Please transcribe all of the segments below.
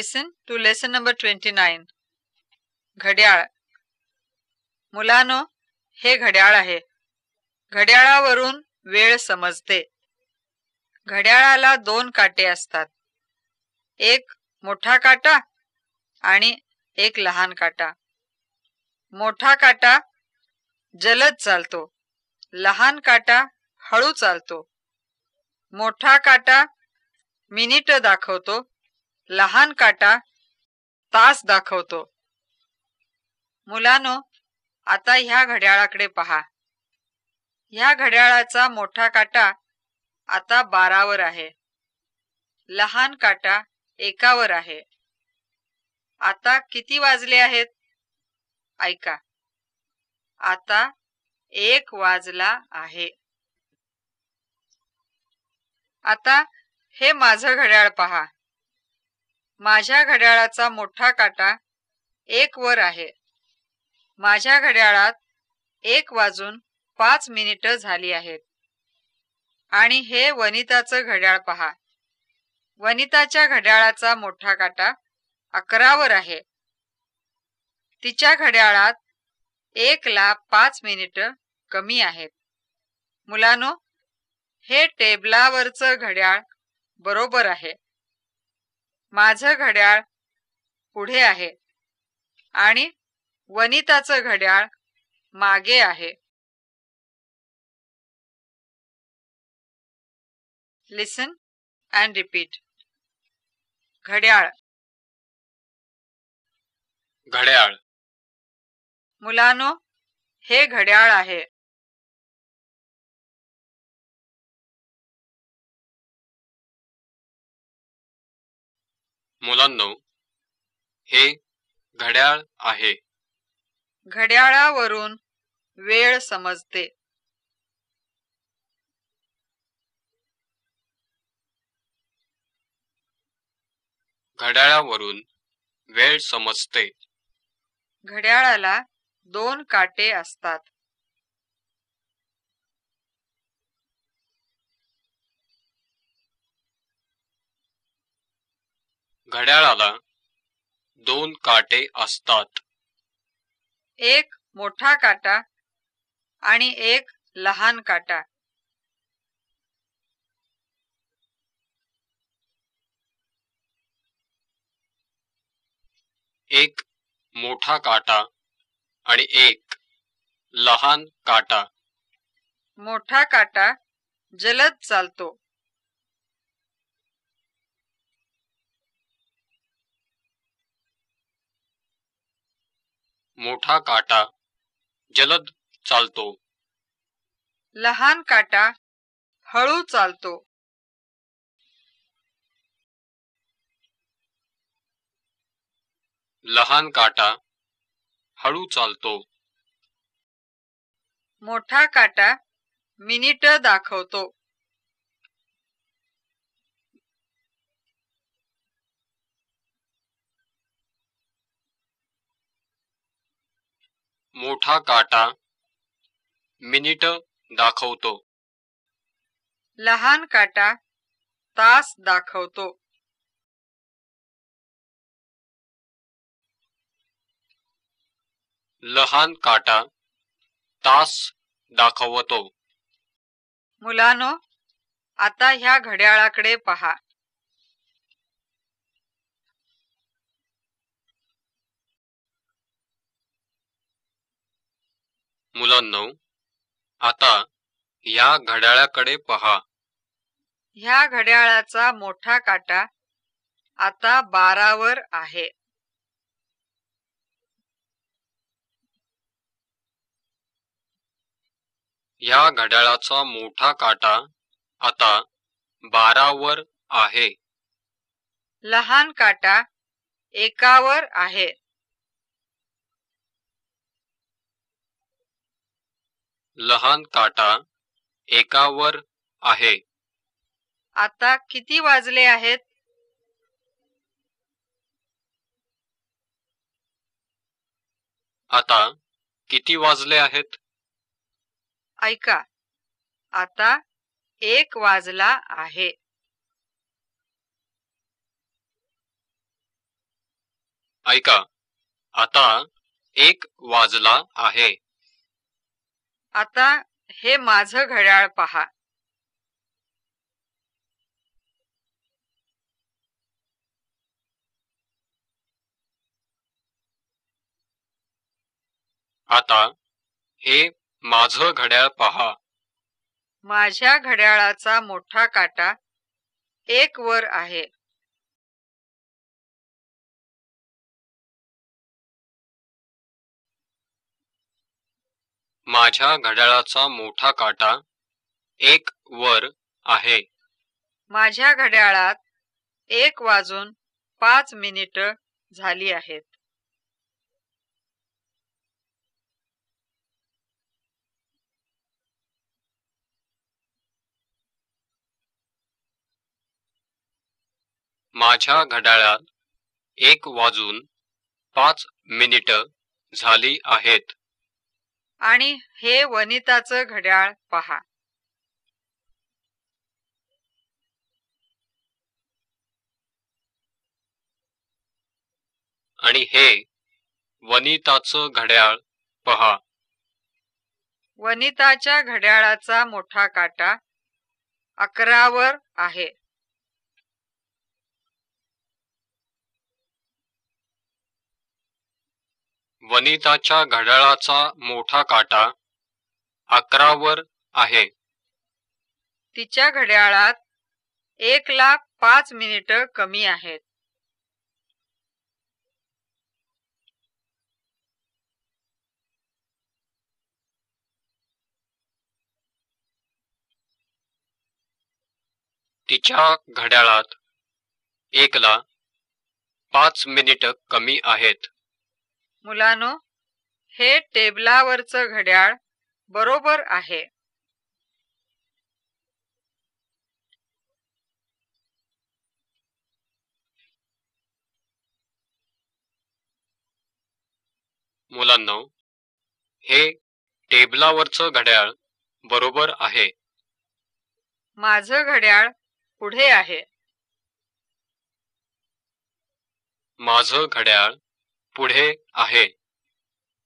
Listen to lesson number twenty nine घड्याळ. मुलानो हे घड्याळ आहे. घड्याळावरून वेळ समजते. घड्याळाला दोन काटे असतात. एक मोठा काटा आणि एक लहान काटा. मोठा काटा जलद चालतो. लहान काटा हळू चालतो. मोठा काटा मिनिट दाखवतो. लहान काटा तास दाखवतो. मुलानो आता ह्या घड्याळाकडे पहा. ह्या घड्याळाचा मोठा काटा आता बारावर आहे. लहान काटा एकावर आहे. आता किती वाजले आहेत? ऐका. आता एक वाजला आहे. आता हे माझं घड्याळ पहा. माझ्या घड्याळाचा मोठा काटा एक वर आहे. माझ्या घड्याळात एक वाजून पाच मिनिट झाली आहेत. आणि हे वनिताचं घड्याळ पहा. वनिताच्या घड्याळाचा मोठा काटा अकरावर आहे. तिच्या घड्याळात एक ला पाच मिनिट कमी आहेत. मुलानो हे टेबलावरचं घड्याळ बरोबर आहे. माझं घड्याळ पुढे आहे आणि वनिताचं घड्याळ मागे आहे. लिसन अँड रिपीट घड्याळ. घड्याळ. मुलानो हे घड्याळ आहे. मुलांनो हे घड्याळ आहे. घड्याळावरून वेळ समजते. घड्याळावरून वेळ समजते. घड्याळाला दोन काटे असतात. घड्याळाला दोन काटे असतात. एक मोठा काटा आणि एक लहान काटा. एक मोठा काटा आणि एक लहान काटा. मोठा काटा जलद चालतो. मोठा काटा जलद चालतो. लहान काटा हळू चालतो. लहान काटा हळू चालतो. मोठा काटा मिनिट दाखवतो. मोठा काटा मिनिट दाखवतो. लहान काटा तास दाखवतो. लहान काटा तास दाखवतो. मुलानो आता ह्या घड्याळाकडे पहा. मुलांनो आता या घड्याळाकडे पहा. ह्या घड्याळाचा मोठा काटा आता बारावर आहे. या घड्याळाचा मोठा काटा आता बारावर आहे. लहान काटा एकावर आहे. लहान काटा एकावर आहे. आता किती वाजले आहेत? आता किती वाजले आहेत? ऐका आता एक वाजला आहे. ऐका आता एक वाजला आहे. आता हे माझं घड्याळ पहा. आता हे माझं घड्याळ पहा. माझ्या घड्याळाचा मोठा काटा एक वर आहे. माझ्या घड्याळाचा मोठा काटा एक वर आहे. माझ्या घड्याळात एक वाजून पाच मिनिट झाली आहेत. माझ्या घड्याळात एक वाजून पाच मिनिट झाली आहेत. आणि हे वनिताचं घड्याळ पहा. आणि हे वनिताचं घड्याळ पहा. वनिताच्या घड्याळाचा मोठा काटा अकरावर आहे. वनिताच्या घड्याळाचा मोठा काटा अकरावर आहे. तिच्या घड्याळात एक लाख पाच मिनिट कमी आहेत. तिच्या घड्याळात एकला पाच मिनिट कमी आहेत. मुलानो हे टेबलावरचं घड्याळ बरोबर आहे. मुलांनो हे टेबलावरचं घड्याळ बरोबर आहे. माझं घड्याळ पुढे आहे. माझं घड्याळ पुढे आहे.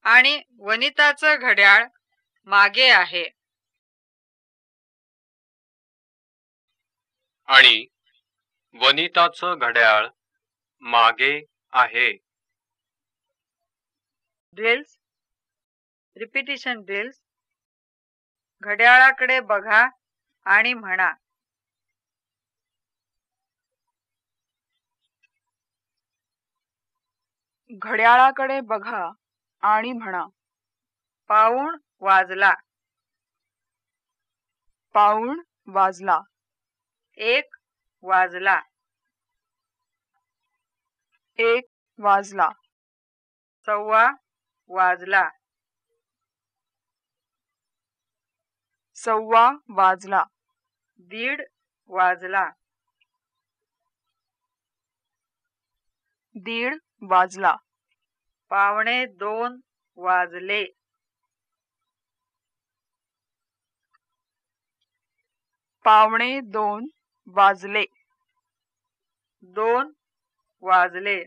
आणि वनिताचं घड्याळ मागे आहे. आणि वनिताचं घड्याळ मागे आहे. ड्रिल्स रिपिटिशन ड्रिल्स घड्याळाकडे बघा आणि म्हणा. घड्याळाकडे बघा आणि म्हणा पाऊण वाजला. पाऊण वाजला. एक वाजला. एक वाजला. सव्वा वाजला. सव्वा वाजला. दीड वाजला. दीड वाजला. पावणे दोन वाजले. पावणे दोन वाजले. दोन वाजले.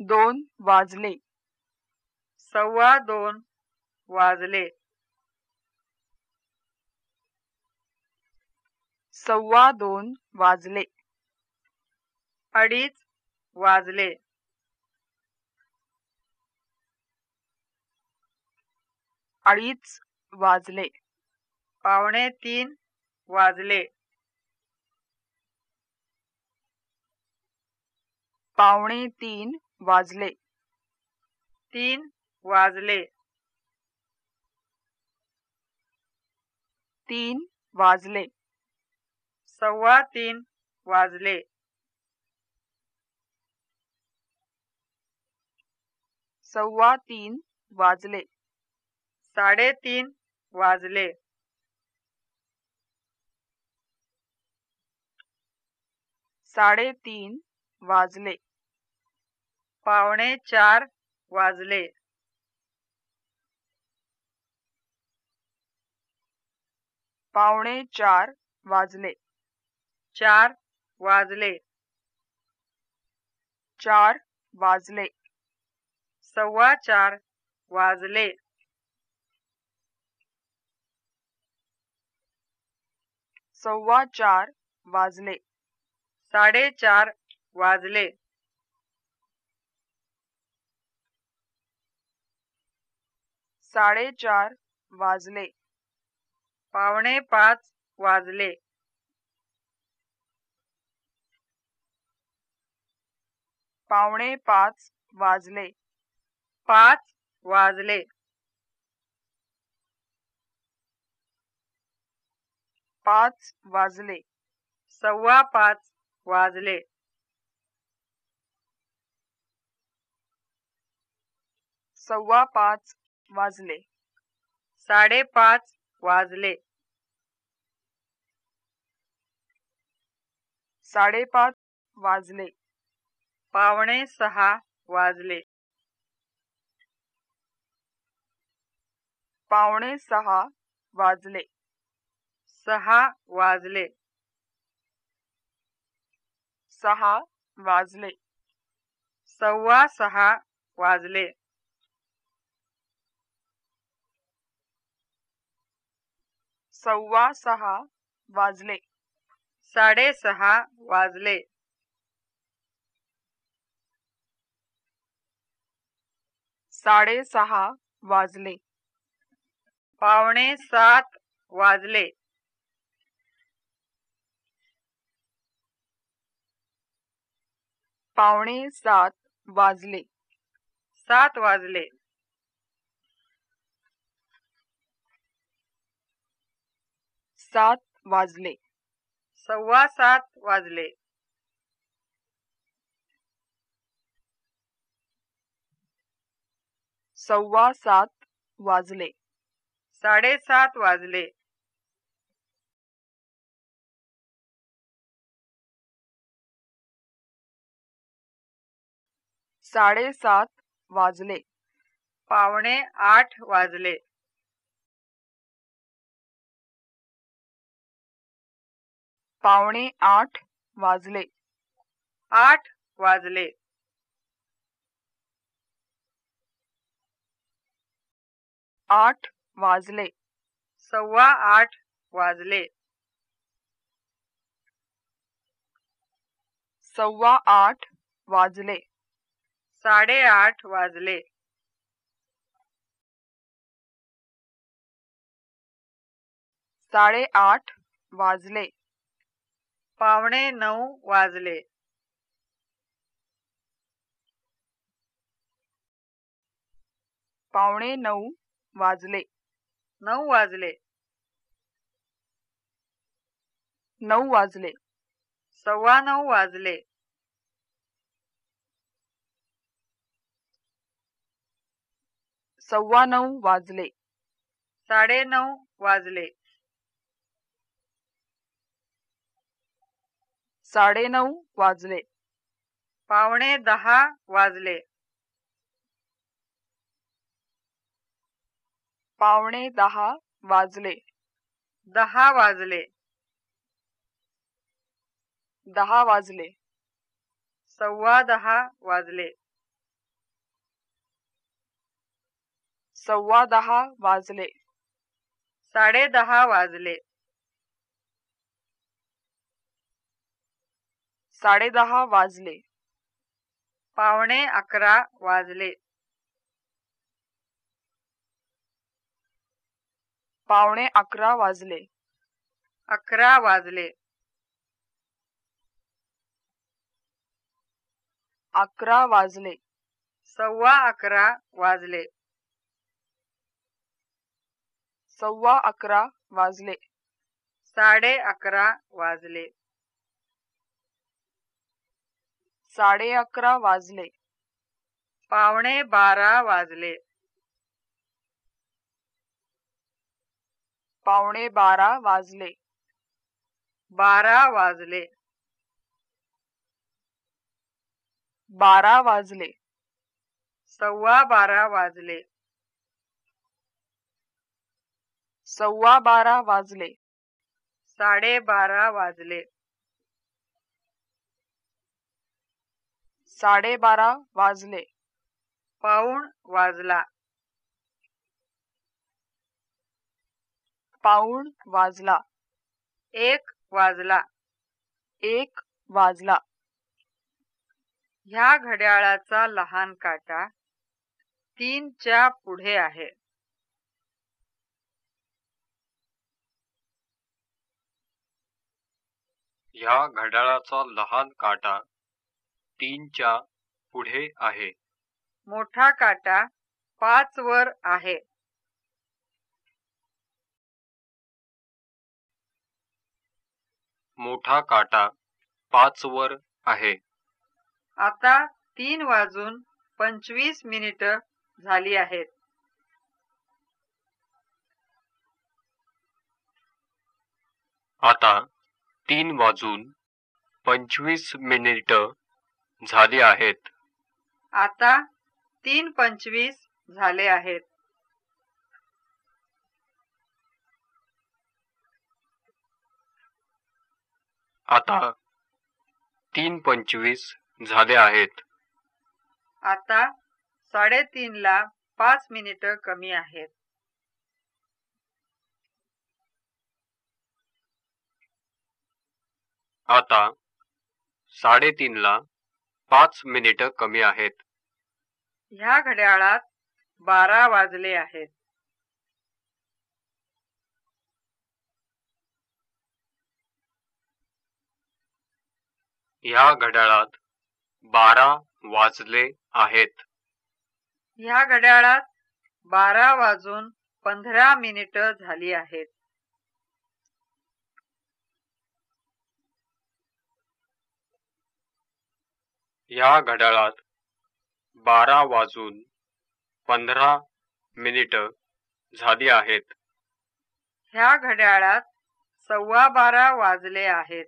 दोन वाजले. सव्वा दोन वाजले. सव्वा दोन वाजले. अडीच वाजले. अडीच वाजले. पावणे तीन वाजले. पावणे तीन वाजले. तीन वाजले. तीन वाजले. सव्वा तीन वाजले. सव्वा तीन वाजले. साडेतीन वाजले. साडेतीन वाजले. पावणे चार वाजले. पावणे चार वाजले. चार वाजले. चार वाजले. सव्वा चार वाजले. सव्वा चार वाजले. साडेचार वाजले. साडेचार वाजले. पावणे पाच वाजले. पावणे पाच वाजले. पाच वाजले. पाच वाजले. सव्वा पाच वाजले. सव्वा पाच वाजले. साडेपाच वाजले. साडेपाच वाजले. पावणे सहा वाजले. पावणे सहा वाजले. सहा वाजले. सहा वाजले. सव्वा सहा वाजले. सव्वा सहा वाजले. साडेसहा वाजले. साडेसहा वाजले. पावणे सात वाजले. पावणे सात वाजले. सात वाजले. सात वाजले. सव्वा सात वाजले. सव्वा सात वाजले. साडेसात वाजले. साडेसात वाजले. पावणे आठ वाजले. पावणे आठ वाजले. आठ वाजले. आठ वाजले. सव्वा आठ वाजले. सव्वा आठ वाजले. साडेआठ वाजले. साडेआठ वाजले. पावणे नऊ वाजले. पावणे नऊ वाजले. नऊ वाजले. नऊ वाजले. सव्वा नऊ वाजले. सव्वा नऊ वाजले. साडे नऊ वाजले. साडेनऊ वाजले. पावणे दहा वाजले. पावणे दहा वाजले. दहा वाजले. दहा वाजले. सव्वा दहा वाजले. सव्वा दहा वाजले. साडे दहा वाजले. साडे दहा वाजले. पावणे अकरा वाजले. पावणे अकरा वाजले. अकरा वाजले. अकरा वाजले. सव्वा अकरा वाजले. सव्वा अकरा वाजले. साडे अकरा वाजले. साडे अकरा वाजले. पावणे बारा वाजले. पावणे बारा वाजले. बारा वाजले. बारा वाजले. सव्वा बारा वाजले. सव्वा बारा वाजले. साडे बारा वाजले. साडेबारा वाजले. पाऊण वाजला. पाऊण वाजला. एक वाजला. एक वाजला. ह्या घड्याळाचा लहान काटा तीनच्या पुढे आहे. ह्या घड्याळाचा लहान काटा तीनच्या पुढे आहे. मोठा काटा पाच वर आहे. मोठा काटा पाच वर आहे. आता तीन वाजून पंचवीस मिनिट झाली आहेत. आता तीन वाजून पंचवीस मिनिट झाली आहेत. आता तीन पंचवीस झाले आहेत. आता तीन पंचवीस झाले आहेत. आता साडेतीन ला पाच मिनिट कमी आहेत. आता साडेतीनला पाच मिनिट कमी आहेत. ह्या घड्याळात बारा वाजले आहेत. ह्या घड्याळात बारा वाजले आहेत. ह्या घड्याळात बारा वाजून पंधरा मिनिट झाली आहेत. ह्या घड्याळात बारा वाजून पंधरा मिनिट झाली आहेत. ह्या घड्याळात सव्वा बारा वाजले आहेत.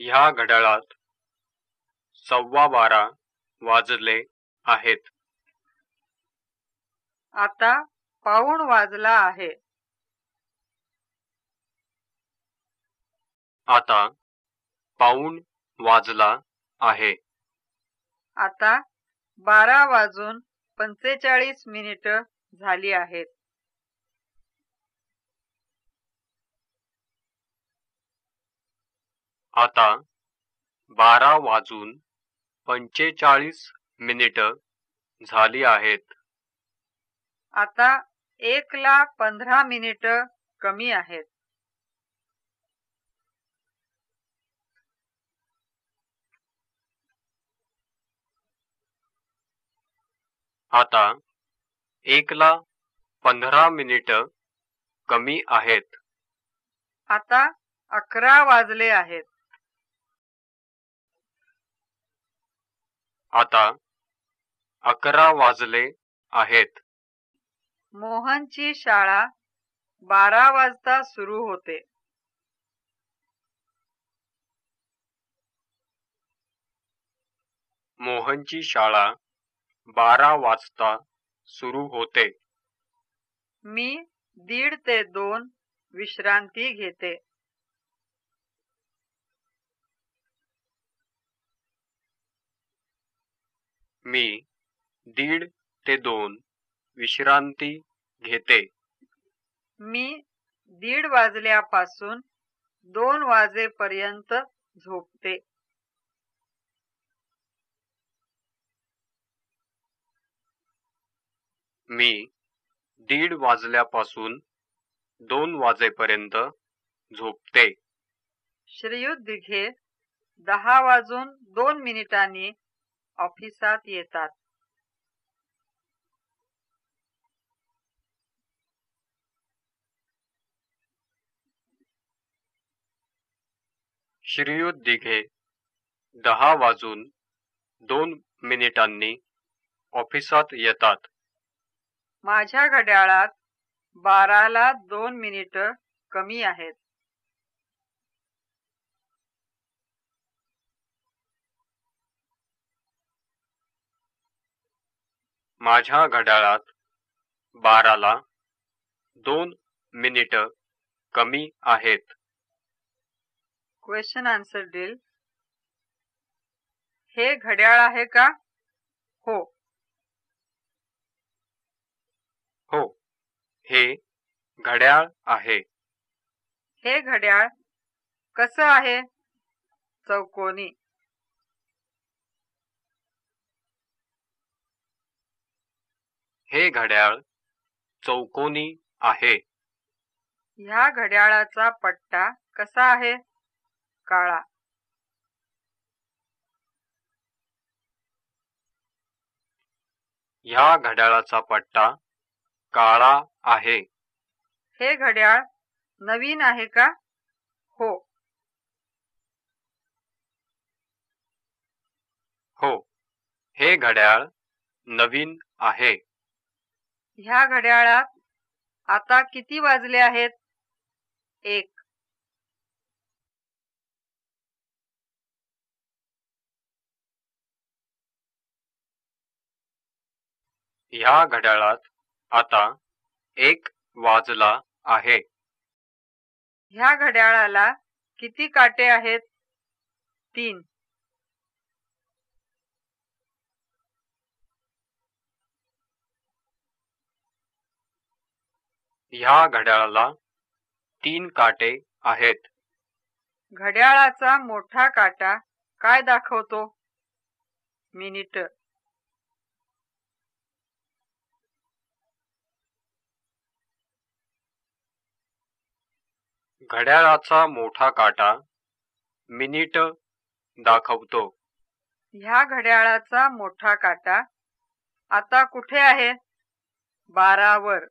ह्या घड्याळात सव्वा बारा वाजले आहेत. आता पाऊण वाजला आहे. आता पाऊण वाजला आहे. आता बारा वाजून पंचेचाळीस मिनिट झाली आहेत. आता बारा वाजून पंचेचाळीस मिनिट झाली आहेत. आता एक ला पंधरा मिनिट कमी आहेत. आता एकला पंधरा मिनिट कमी आहेत. आता अकरा वाजले आहेत. आता अकरा वाजले आहेत. मोहनची शाळा बारा वाजता सुरू होते. मोहनची शाळा बारा वाजता सुरू होते. मी दीड ते दोन विश्रांती घेते. मी दीड ते दोन विश्रांती घेते. मी दीड वाजल्यापासून दोन वाजेपर्यंत झोपते. मी दीड वाजल्यापासून दोन वाजेपर्यंत झोपते. श्रीयुत दिघे दहा वाजून दोन मिनिटांनी ऑफिसात येतात. श्रीयुत दिघे दहा वाजून दोन मिनिटांनी ऑफिसात येतात. माझ्या घड्याळात बाराला दोन मिनिट कमी आहेत. माझ्या घड्याळात बाराला दोन मिनिट कमी आहेत. क्वेश्चन आन्सर ड्रिल हे घड्याळ आहे का? हो. हो हे घड्याळ आहे. हे घड्याळ कसं आहे? चौकोनी. हे घड्याळ चौकोनी आहे. ह्या घड्याळाचा पट्टा कसा आहे? काळा. ह्या घड्याळाचा पट्टा काळा आहे. हे घड्याळ नवीन आहे का? हो. हो. हे घड्याळ नवीन आहे. ह्या घड्याळात आता किती वाजले आहेत? एक. ह्या घड्याळात आता एक वाजला आहे. ह्या घड्याळाला किती काटे आहेत? तीन. ह्या घड्याळाला तीन काटे आहेत. घड्याळाचा मोठा काटा काय दाखवतो? मिनिट. घड्याळाचा मोठा काटा मिनिट दाखवतो. ह्या घड्याळाचा मोठा काटा आता कुठे आहे? बारावर.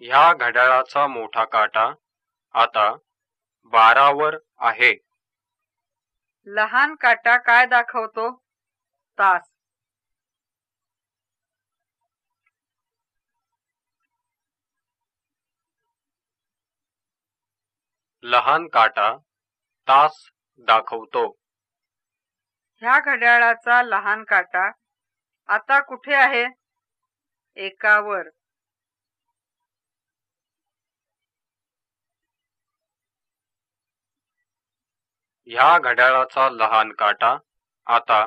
ह्या घड्याळाचा मोठा काटा आता बारावर आहे. लहान काटा काय दाखवतो? तास. लहान काटा तास दाखवतो. ह्या घड्याळाचा लहान काटा आता कुठे आहे? एकावर. ह्या घड्याळाचा लहान काटा आता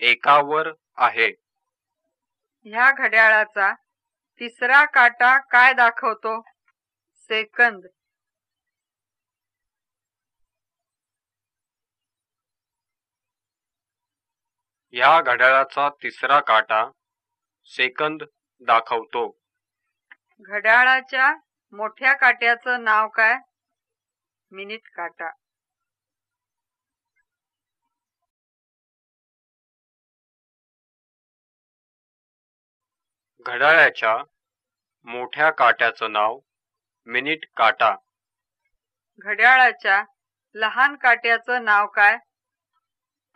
एकावर आहे. ह्या घड्याळाचा तिसरा काटा काय दाखवतो? सेकंद. ह्या घड्याळाचा तिसरा काटा सेकंद दाखवतो. घड्याळाच्या मोठ्या काट्याचं नाव काय? मिनिट काटा. घड्याळाच्या मोठ्या काट्याचं नाव मिनिट काटा. घड्याळाच्या लहान काट्याचं नाव काय?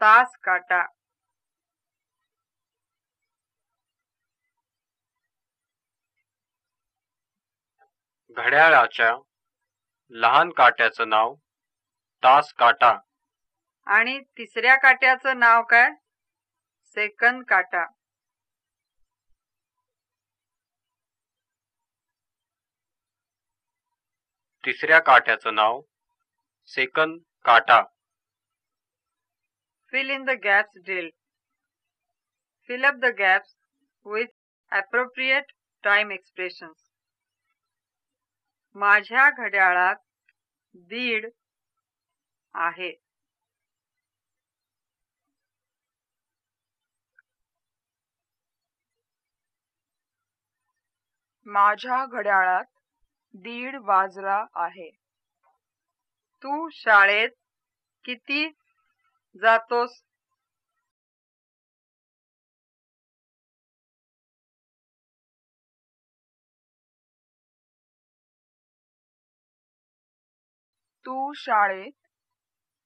तास काटा. घड्याळाच्या लहान काट्याचं नाव तास काटा. आणि तिसऱ्या काट्याचं नाव काय? सेकंद काटा. तिसऱ्या काट्याच नाव सेकंद काटा. Fill in the gaps drill fill up the gaps with appropriate time expression माझ्या घड्याळात दीड आहे. माझ्या घड्याळात दीड वाजला आहे. तू शाळेत किती जातोस? तू शाळेत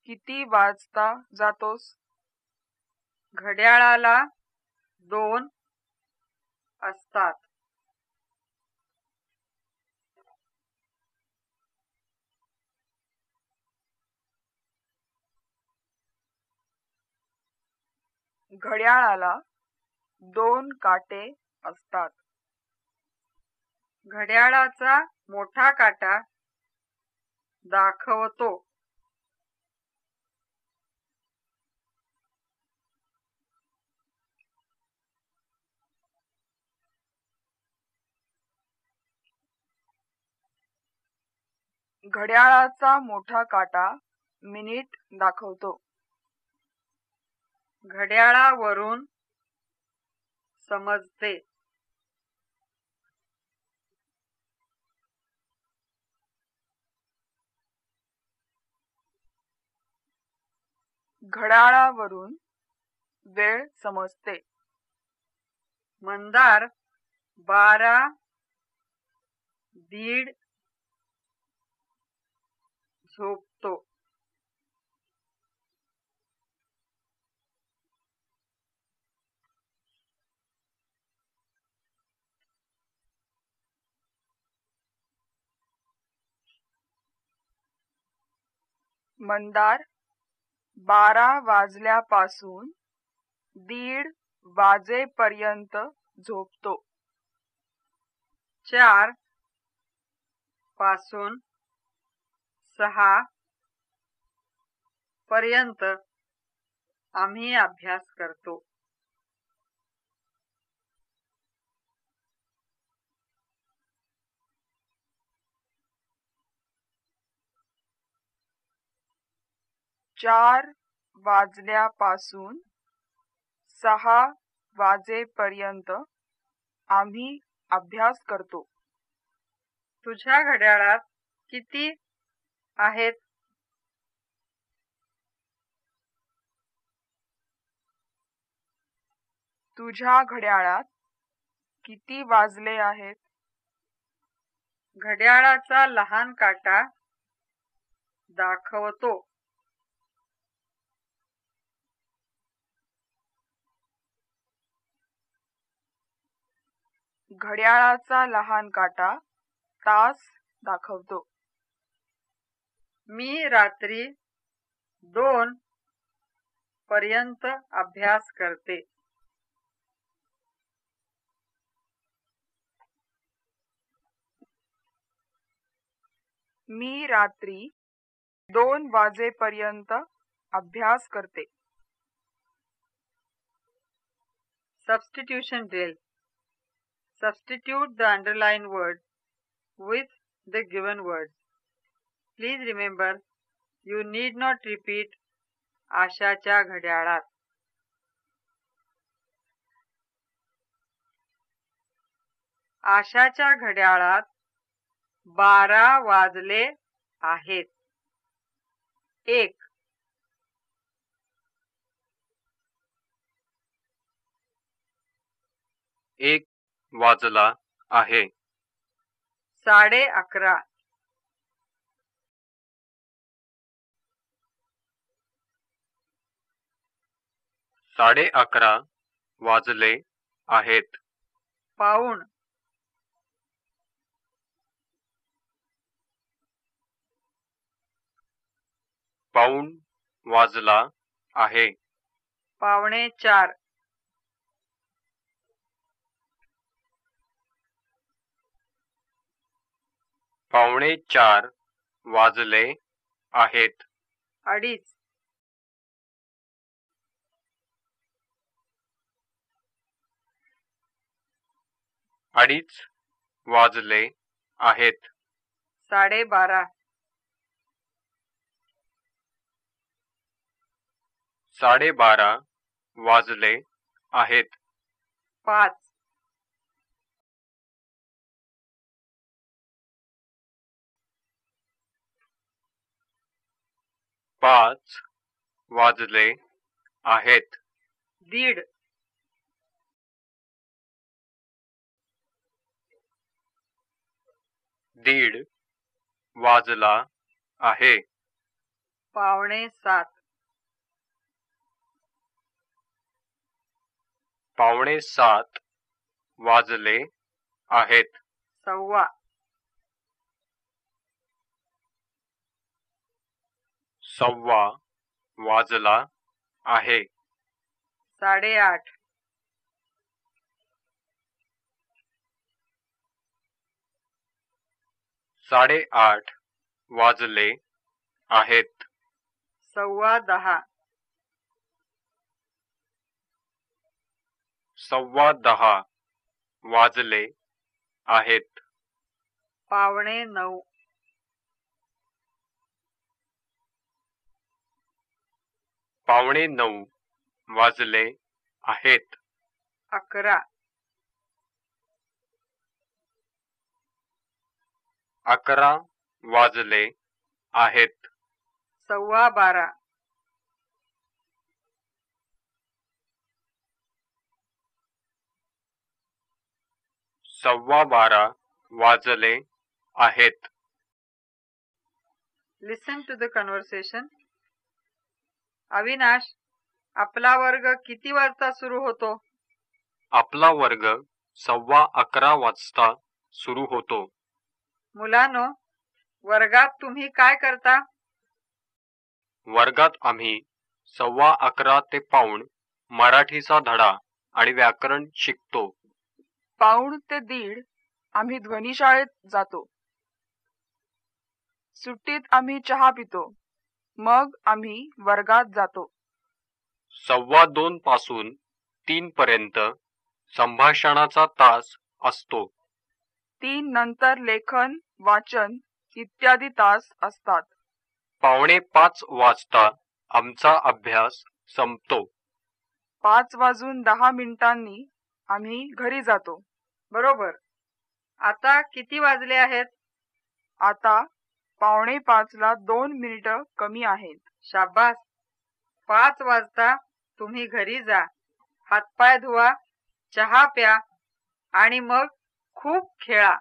किती वाजता जातोस? घड्याळाला दोन असतात. घड्याळाला दोन काटे असतात. घड्याळाचा मोठा काटा दाखवतो. घड्याळाचा मोठा काटा मिनिट दाखवतो. घड्याळावरून समजते. घड्याळावरून वेळ समजते. मंदार बारा दीड झोप मंदार बारा वाजल्यापासून दीड वाजेपर्यंत झोपतो. चारपासून सहा पर्यंत आम्ही अभ्यास करतो. चार वाजल्यापासून सहा वाजेपर्यंत आम्ही अभ्यास करतो. तुझ्या घड्याळात किती आहेत? तुझ्या घड्याळात किती वाजले आहेत? घड्याळाचा लहान काटा दाखवतो. घड्याळाचा लहान काटा तास दाखवतो. मी रात्री दोन पर्यंत अभ्यास करते. मी रात्री दोन वाजेपर्यंत अभ्यास करते. Substitution drill. Substitute the underlined word with the given words. Please remember, you need not repeat आशाच्या घड्याळात आशाच्या घड्याळात बारा वाजले आहेत एक एक वाजला आहे. साडे अकरा. साडे अकरा वाजले आहेत. पाऊण. पाऊण वाजला आहे. पावणे चार. पावणे चार वाजले आहेत. अडीच. अडीच वाजले आहेत. साडेबारा साडेबारा वाजले आहेत. पाच. पाच वाजले आहेत. दीड. दीड वाजला आहे. पावणे सात. पावणे सात वाजले आहेत. सव्वा. सव्वा वाजला आहे. साडेआठ. साडेआठ वाजले आहेत. सव्वा दहा. सव्वा दहा वाजले आहेत. पावणे नऊ. पावणे नऊ वाजले आहेत. अकरा. अकरा वाजले आहेत. सव्वा बारा. सव्वा बारा वाजले आहेत. Listen to the conversation Avinash आपला वर्ग किती वाजता सुरू होतो? आपला वर्ग सव्वा अकरा वाजता सुरू होतो. मुलांनो वर्गात तुम्ही काय करता? वर्गात आम्ही सव्वा अकरा ते पाऊण मराठीचा धडा आणि व्याकरण शिकतो. पाऊण ते दीड आम्ही ध्वनिशाळेत जातो. सुट्टीत आम्ही चहा पितो. मग आम्ही वर्गात जातो. सव्वा दोन पासून तीन पर्यंत संभाषणाचा तास असतो. तीन नंतर लेखन वाचन इत्यादी तास असतात. पावणे पाच वाजता आमचा अभ्यास संपतो. पाच वाजून दहा मिनिटांनी आम्ही घरी जातो. बरोबर? आता किती वाजले आहेत? आता पावणे पाचला दोन मिनिटं कमी आहेत. शाबास. पाच वाजता तुम्ही घरी जा. हातपाय धुवा चहा प्या आणि मग खूप खेळा.